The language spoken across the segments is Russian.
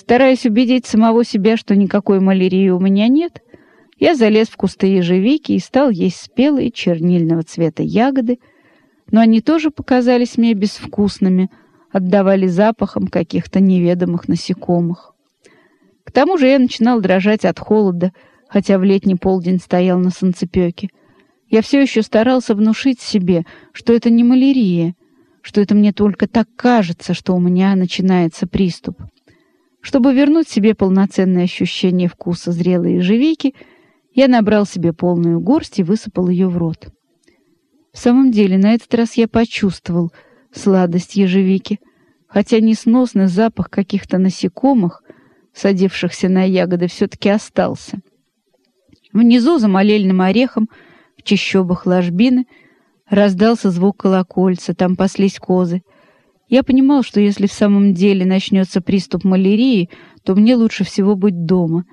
Стараясь убедить самого себя, что никакой малярии у меня нет, я залез в кусты ежевики и стал есть спелые чернильного цвета ягоды, но они тоже показались мне безвкусными, отдавали запахом каких-то неведомых насекомых. К тому же я начинал дрожать от холода, хотя в летний полдень стоял на солнцепеке. Я все еще старался внушить себе, что это не малярия, что это мне только так кажется, что у меня начинается приступ. Чтобы вернуть себе полноценное ощущение вкуса зрелой ежевики, я набрал себе полную горсть и высыпал ее в рот. В самом деле, на этот раз я почувствовал сладость ежевики, хотя несносный запах каких-то насекомых, садившихся на ягоды, все-таки остался. Внизу, за молельным орехом, в чащобах ложбины, раздался звук колокольца, там паслись козы. Я понимал, что если в самом деле начнется приступ малярии, то мне лучше всего быть дома.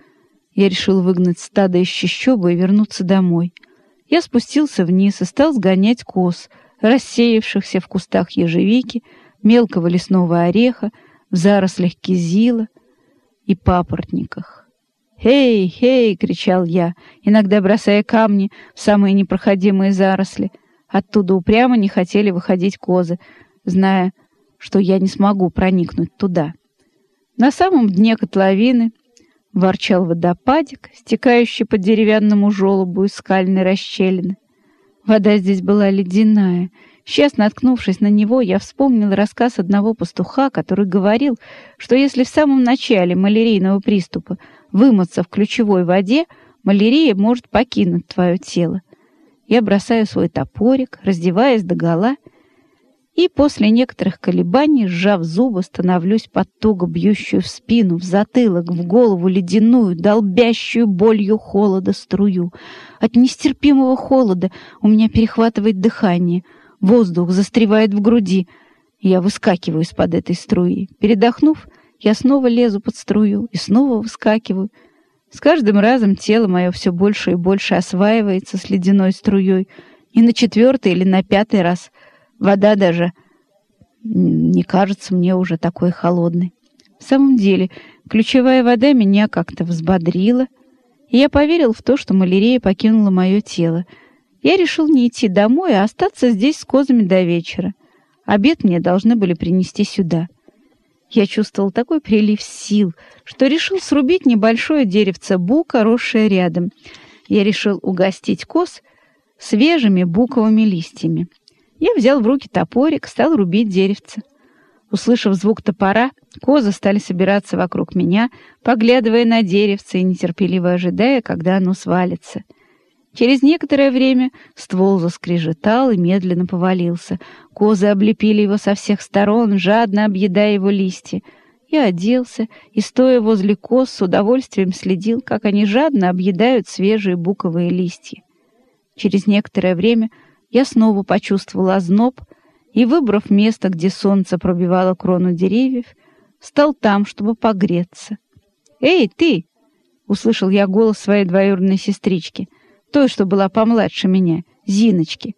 Я решил выгнать стадо из чащобы и вернуться домой. Я спустился вниз и стал сгонять коз, рассеявшихся в кустах ежевики, мелкого лесного ореха, в зарослях кизила и папоротниках. «Хей, хей!» — кричал я, иногда бросая камни в самые непроходимые заросли. Оттуда упрямо не хотели выходить козы, зная, что я не смогу проникнуть туда. На самом дне котловины ворчал водопадик, стекающий по деревянному желобу из скальной расщелины. Вода здесь была ледяная. Сейчас, наткнувшись на него, я вспомнил рассказ одного пастуха, который говорил, что если в самом начале малярийного приступа вымыться в ключевой воде, малярия может покинуть твое тело. Я бросаю свой топорик, раздеваясь догола, и после некоторых колебаний, сжав зубы, становлюсь под туго бьющую в спину, в затылок, в голову ледяную, долбящую болью холода струю. От нестерпимого холода у меня перехватывает дыхание, воздух застревает в груди. Я выскакиваю из-под этой струи. Передохнув, я снова лезу под струю и снова выскакиваю. С каждым разом тело мое все больше и больше осваивается с ледяной струей, и на четвертый или на пятый раз — Вода даже не кажется мне уже такой холодной. В самом деле, ключевая вода меня как-то взбодрила, и я поверил в то, что малярия покинула мое тело. Я решил не идти домой, а остаться здесь с козами до вечера. Обед мне должны были принести сюда. Я чувствовал такой прилив сил, что решил срубить небольшое деревце бука, росшее рядом. Я решил угостить коз свежими буковыми листьями. Я взял в руки топорик, стал рубить деревце. Услышав звук топора, козы стали собираться вокруг меня, поглядывая на деревце и нетерпеливо ожидая, когда оно свалится. Через некоторое время ствол заскрежетал и медленно повалился. Козы облепили его со всех сторон, жадно объедая его листья. Я оделся и, стоя возле коз, с удовольствием следил, как они жадно объедают свежие буковые листья. Через некоторое время я снова почувствовал озноб и, выбрав место, где солнце пробивало крону деревьев, стал там, чтобы погреться. «Эй, ты!» — услышал я голос своей двоюродной сестрички, той, что была помладше меня, Зиночки.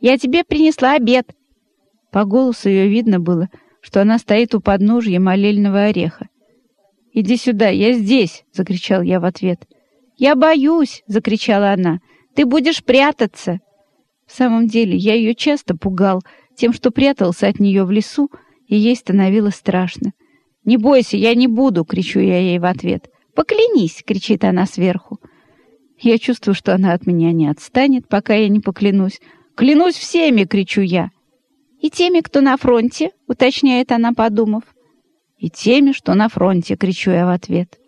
«Я тебе принесла обед!» По голосу ее видно было, что она стоит у подножья молельного ореха. «Иди сюда, я здесь!» — закричал я в ответ. «Я боюсь!» — закричала она. «Ты будешь прятаться!» В самом деле, я ее часто пугал тем, что прятался от нее в лесу, и ей становилось страшно. «Не бойся, я не буду!» — кричу я ей в ответ. «Поклянись!» — кричит она сверху. Я чувствую, что она от меня не отстанет, пока я не поклянусь. «Клянусь всеми!» — кричу я. «И теми, кто на фронте?» — уточняет она, подумав. «И теми, что на фронте!» — кричу я в ответ.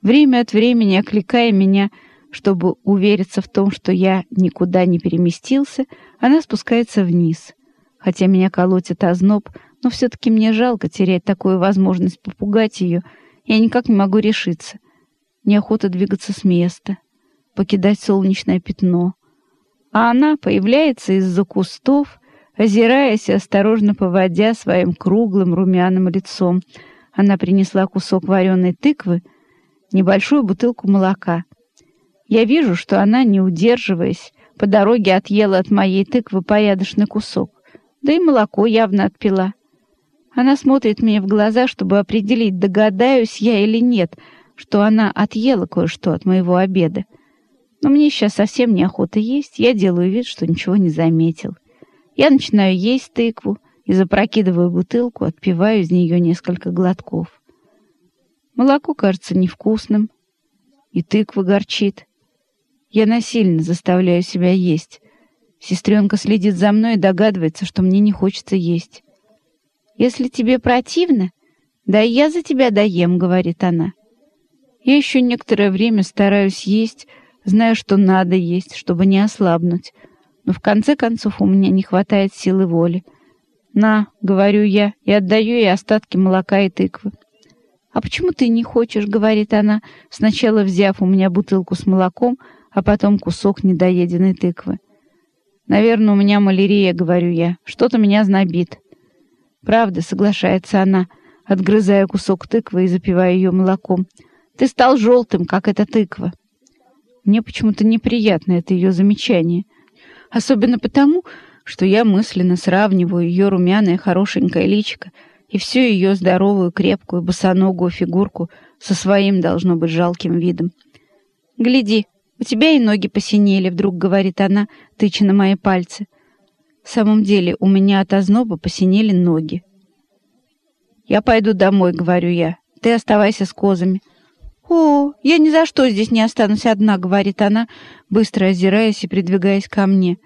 Время от времени, окликая меня, — чтобы увериться в том, что я никуда не переместился, она спускается вниз. Хотя меня колотит озноб, но все-таки мне жалко терять такую возможность попугать ее. Я никак не могу решиться. Неохота двигаться с места, покидать солнечное пятно. А она появляется из-за кустов, озираясь и осторожно поводя своим круглым румяным лицом. Она принесла кусок вареной тыквы, небольшую бутылку молока — я вижу, что она, не удерживаясь, по дороге отъела от моей тыквы порядочный кусок, да и молоко явно отпила. Она смотрит мне в глаза, чтобы определить, догадаюсь я или нет, что она отъела кое-что от моего обеда. Но мне сейчас совсем неохота есть, я делаю вид, что ничего не заметил. Я начинаю есть тыкву и запрокидываю бутылку, отпиваю из нее несколько глотков. Молоко кажется невкусным, и тыква горчит. Я насильно заставляю себя есть. Сестренка следит за мной и догадывается, что мне не хочется есть. «Если тебе противно, да я за тебя доем», — говорит она. Я еще некоторое время стараюсь есть, зная, что надо есть, чтобы не ослабнуть. Но в конце концов у меня не хватает силы воли. «На», — говорю я, и отдаю ей остатки молока и тыквы. «А почему ты не хочешь?» — говорит она, сначала взяв у меня бутылку с молоком, а потом кусок недоеденной тыквы. «Наверное, у меня малярия», — говорю я. «Что-то меня знобит». «Правда», — соглашается она, отгрызая кусок тыквы и запивая ее молоком. «Ты стал желтым, как эта тыква». Мне почему-то неприятно это ее замечание. Особенно потому, что я мысленно сравниваю ее румяное хорошенькое личико и всю ее здоровую, крепкую, босоногую фигурку со своим, должно быть, жалким видом. «Гляди, у тебя и ноги посинели», — вдруг говорит она, тыча на мои пальцы. В самом деле, у меня от озноба посинели ноги. «Я пойду домой», — говорю я. «Ты оставайся с козами». «О, я ни за что здесь не останусь одна», — говорит она, быстро озираясь и придвигаясь ко мне.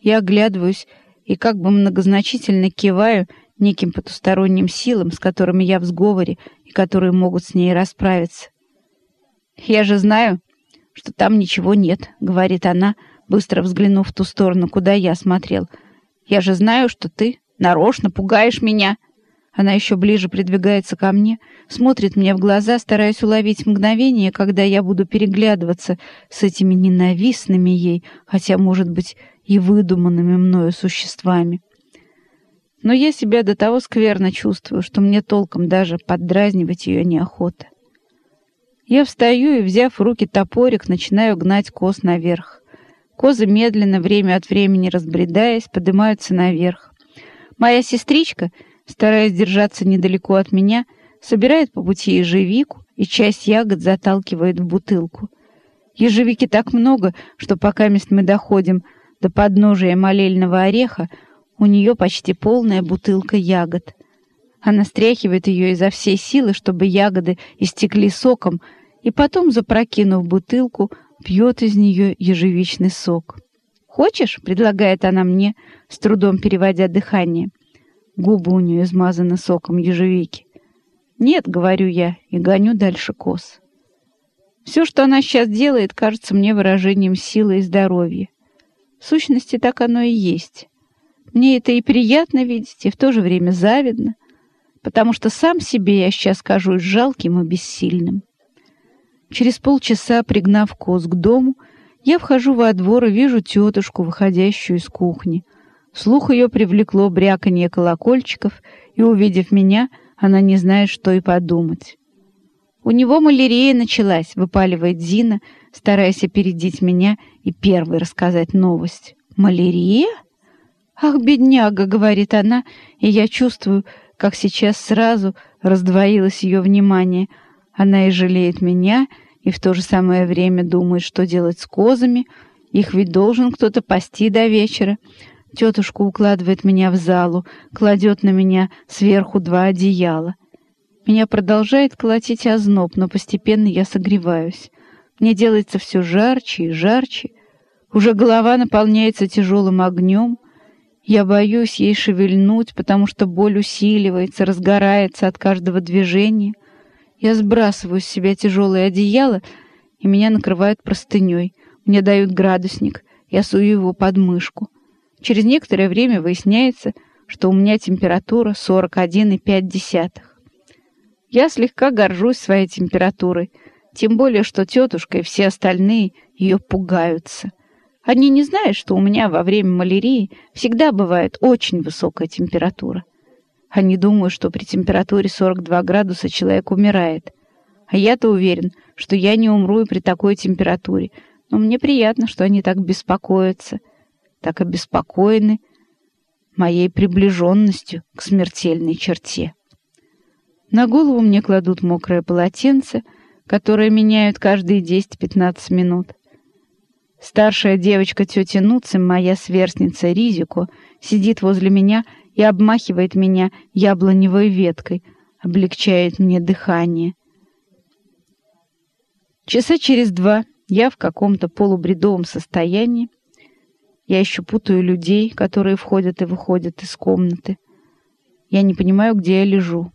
Я оглядываюсь и как бы многозначительно киваю неким потусторонним силам, с которыми я в сговоре и которые могут с ней расправиться. «Я же знаю, что там ничего нет», — говорит она, быстро взглянув в ту сторону, куда я смотрел. «Я же знаю, что ты нарочно пугаешь меня». Она еще ближе придвигается ко мне, смотрит мне в глаза, стараясь уловить мгновение, когда я буду переглядываться с этими ненавистными ей, хотя, может быть, и выдуманными мною существами. Но я себя до того скверно чувствую, что мне толком даже поддразнивать ее неохота. Я встаю и, взяв в руки топорик, начинаю гнать коз наверх. Козы медленно, время от времени разбредаясь, поднимаются наверх. Моя сестричка, стараясь держаться недалеко от меня, собирает по пути ежевику и часть ягод заталкивает в бутылку. Ежевики так много, что пока мы доходим до подножия молельного ореха, у нее почти полная бутылка ягод. Она стряхивает ее изо всей силы, чтобы ягоды истекли соком, и потом, запрокинув бутылку, пьет из нее ежевичный сок. «Хочешь?» — предлагает она мне, с трудом переводя дыхание. Губы у нее измазаны соком ежевики. «Нет», — говорю я, и гоню дальше коз. Все, что она сейчас делает, кажется мне выражением силы и здоровья. В сущности, так оно и есть. Мне это и приятно видеть, и в то же время завидно потому что сам себе я сейчас кажусь жалким и бессильным. Через полчаса, пригнав коз к дому, я вхожу во двор и вижу тетушку, выходящую из кухни. Слух ее привлекло бряканье колокольчиков, и, увидев меня, она не знает, что и подумать. «У него малярия началась», — выпаливает Зина, стараясь опередить меня и первой рассказать новость. «Малярия?» «Ах, бедняга!» — говорит она, и я чувствую, как сейчас сразу раздвоилось ее внимание. Она и жалеет меня, и в то же самое время думает, что делать с козами. Их ведь должен кто-то пасти до вечера. Тетушка укладывает меня в залу, кладет на меня сверху два одеяла. Меня продолжает колотить озноб, но постепенно я согреваюсь. Мне делается все жарче и жарче. Уже голова наполняется тяжелым огнем. Я боюсь ей шевельнуть, потому что боль усиливается, разгорается от каждого движения. Я сбрасываю с себя тяжелое одеяло, и меня накрывают простыней. Мне дают градусник, я сую его под мышку. Через некоторое время выясняется, что у меня температура 41,5. Я слегка горжусь своей температурой, тем более, что тетушка и все остальные ее пугаются. Они не знают, что у меня во время малярии всегда бывает очень высокая температура. Они думают, что при температуре 42 градуса человек умирает. А я-то уверен, что я не умру и при такой температуре. Но мне приятно, что они так беспокоятся, так обеспокоены. моей приближенностью к смертельной черте. На голову мне кладут мокрое полотенце, которое меняют каждые 10-15 минут. Старшая девочка тети Нуци, моя сверстница Ризико, сидит возле меня и обмахивает меня яблоневой веткой, облегчает мне дыхание. Часа через два я в каком-то полубредовом состоянии. Я еще путаю людей, которые входят и выходят из комнаты. Я не понимаю, где я лежу.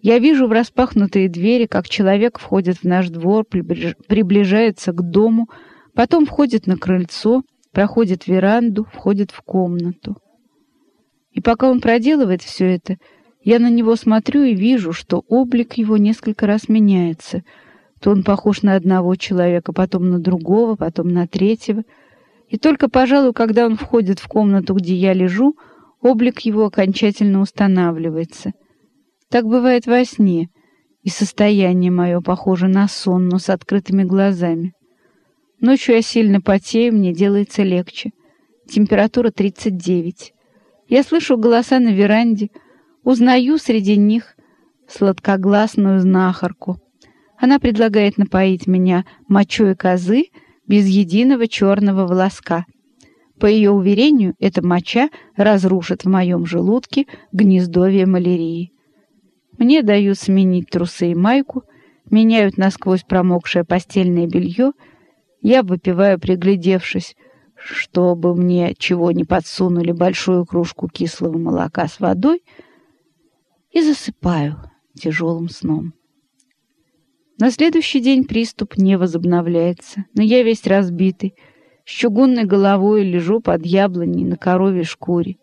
Я вижу в распахнутые двери, как человек входит в наш двор, приближается к дому, потом входит на крыльцо, проходит веранду, входит в комнату. И пока он проделывает все это, я на него смотрю и вижу, что облик его несколько раз меняется — то он похож на одного человека, потом на другого, потом на третьего. И только, пожалуй, когда он входит в комнату, где я лежу, облик его окончательно устанавливается. Так бывает во сне, и состояние мое похоже на сон, но с открытыми глазами. Ночью я сильно потею, мне делается легче. Температура 39. Я слышу голоса на веранде, узнаю среди них сладкогласную знахарку — она предлагает напоить меня мочой козы без единого черного волоска. По ее уверению, эта моча разрушит в моем желудке гнездовье малярии. Мне дают сменить трусы и майку, меняют насквозь промокшее постельное белье. Я выпиваю, приглядевшись, чтобы мне чего не подсунули большую кружку кислого молока с водой, и засыпаю тяжелым сном. На следующий день приступ не возобновляется, но я весь разбитый, с чугунной головой лежу под яблоней на корове шкуре.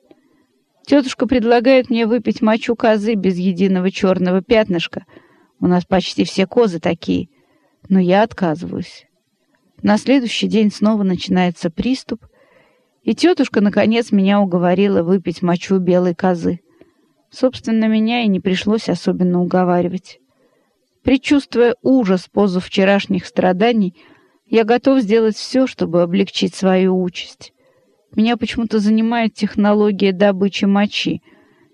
Тетушка предлагает мне выпить мочу козы без единого черного пятнышка. У нас почти все козы такие, но я отказываюсь. На следующий день снова начинается приступ, и тетушка, наконец, меня уговорила выпить мочу белой козы. Собственно, меня и не пришлось особенно уговаривать. Причувствуя ужас позу вчерашних страданий, я готов сделать все, чтобы облегчить свою участь. Меня почему-то занимает технология добычи мочи.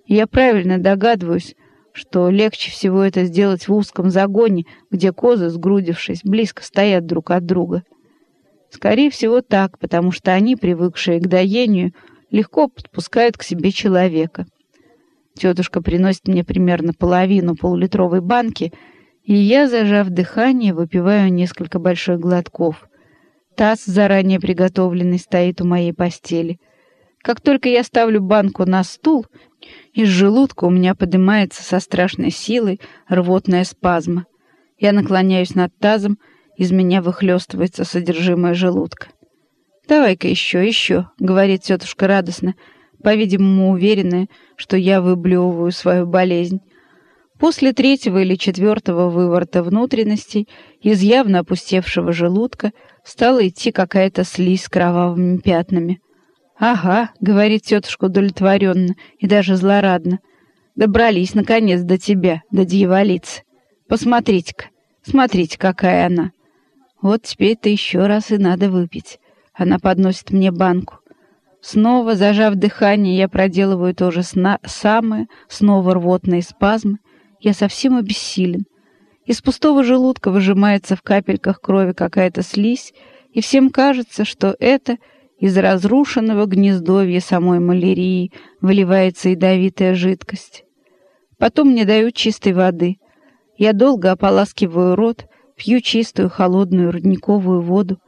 Я правильно догадываюсь, что легче всего это сделать в узком загоне, где козы, сгрудившись, близко стоят друг от друга. Скорее всего так, потому что они, привыкшие к доению, легко подпускают к себе человека. Тетушка приносит мне примерно половину полулитровой банки — и я, зажав дыхание, выпиваю несколько больших глотков. Таз, заранее приготовленный, стоит у моей постели. Как только я ставлю банку на стул, из желудка у меня поднимается со страшной силой рвотная спазма. Я наклоняюсь над тазом, из меня выхлестывается содержимое желудка. «Давай-ка еще, еще», — говорит тетушка радостно, по-видимому уверенная, что я выблевываю свою болезнь. После третьего или четвертого выворота внутренностей из явно опустевшего желудка стала идти какая-то слизь с кровавыми пятнами. «Ага», — говорит тетушка удовлетворенно и даже злорадно, — «добрались, наконец, до тебя, до дьяволицы. Посмотрите-ка, смотрите, какая она. Вот теперь-то еще раз и надо выпить». Она подносит мне банку. Снова, зажав дыхание, я проделываю то же самое, снова рвотные спазмы, я совсем обессилен. Из пустого желудка выжимается в капельках крови какая-то слизь, и всем кажется, что это из разрушенного гнездовья самой малярии выливается ядовитая жидкость. Потом мне дают чистой воды. Я долго ополаскиваю рот, пью чистую холодную родниковую воду.